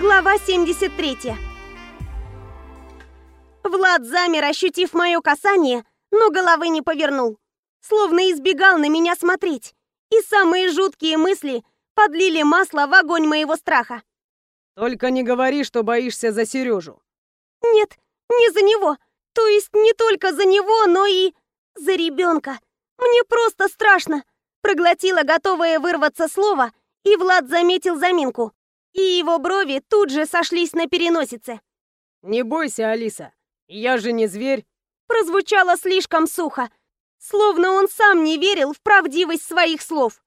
Глава 73. Влад замер, ощутив мое касание, но головы не повернул. Словно избегал на меня смотреть. И самые жуткие мысли подлили масло в огонь моего страха. «Только не говори, что боишься за Сережу». «Нет, не за него. То есть не только за него, но и за ребенка. Мне просто страшно». Проглотила готовое вырваться слово, и Влад заметил заминку. И его брови тут же сошлись на переносице. «Не бойся, Алиса, я же не зверь!» Прозвучало слишком сухо, словно он сам не верил в правдивость своих слов.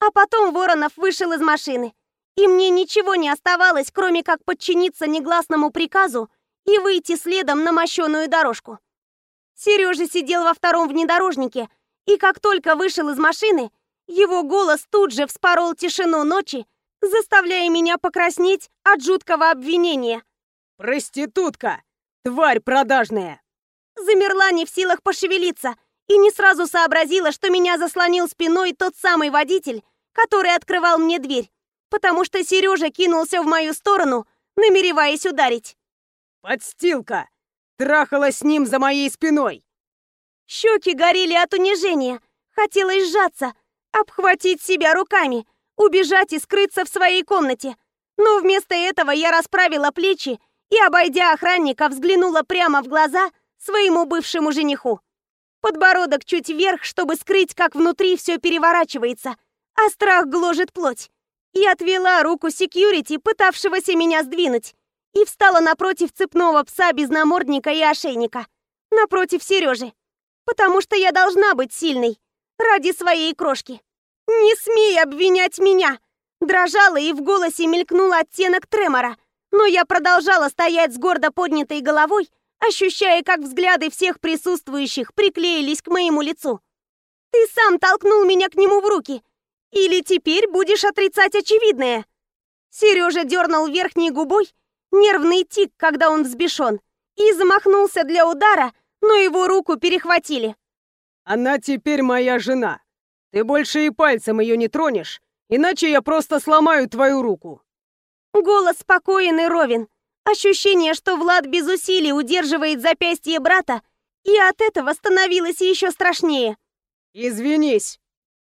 А потом Воронов вышел из машины, и мне ничего не оставалось, кроме как подчиниться негласному приказу и выйти следом на мощеную дорожку. Сережа сидел во втором внедорожнике, и как только вышел из машины, его голос тут же вспорол тишину ночи, заставляя меня покраснеть от жуткого обвинения. «Проститутка! Тварь продажная!» Замерла не в силах пошевелиться и не сразу сообразила, что меня заслонил спиной тот самый водитель, который открывал мне дверь, потому что Сережа кинулся в мою сторону, намереваясь ударить. «Подстилка! Трахала с ним за моей спиной!» Щеки горели от унижения. Хотелось сжаться, обхватить себя руками, убежать и скрыться в своей комнате. Но вместо этого я расправила плечи и, обойдя охранника, взглянула прямо в глаза своему бывшему жениху. Подбородок чуть вверх, чтобы скрыть, как внутри все переворачивается, а страх гложет плоть. И отвела руку секьюрити, пытавшегося меня сдвинуть, и встала напротив цепного пса без намордника и ошейника. Напротив Сережи. Потому что я должна быть сильной. Ради своей крошки. «Не смей обвинять меня!» Дрожала и в голосе мелькнул оттенок тремора. Но я продолжала стоять с гордо поднятой головой, ощущая, как взгляды всех присутствующих приклеились к моему лицу. «Ты сам толкнул меня к нему в руки. Или теперь будешь отрицать очевидное?» Сережа дернул верхней губой, нервный тик, когда он взбешен, и замахнулся для удара, но его руку перехватили. «Она теперь моя жена. Ты больше и пальцем ее не тронешь, иначе я просто сломаю твою руку». Голос спокоен и ровен. Ощущение, что Влад без усилий удерживает запястье брата, и от этого становилось еще страшнее. «Извинись!»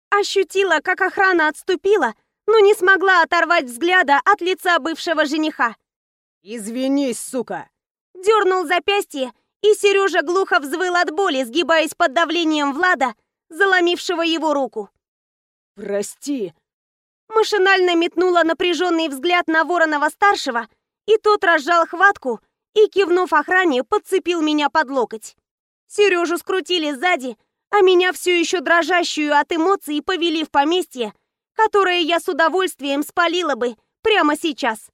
Ощутила, как охрана отступила, но не смогла оторвать взгляда от лица бывшего жениха. «Извинись, сука!» Дернул запястье, и Сережа глухо взвыл от боли, сгибаясь под давлением Влада, заломившего его руку. «Прости!» Машинально метнула напряженный взгляд на Воронова-старшего, и тот разжал хватку и, кивнув охране, подцепил меня под локоть. Сережу скрутили сзади, а меня все еще дрожащую от эмоций повели в поместье, которое я с удовольствием спалила бы прямо сейчас.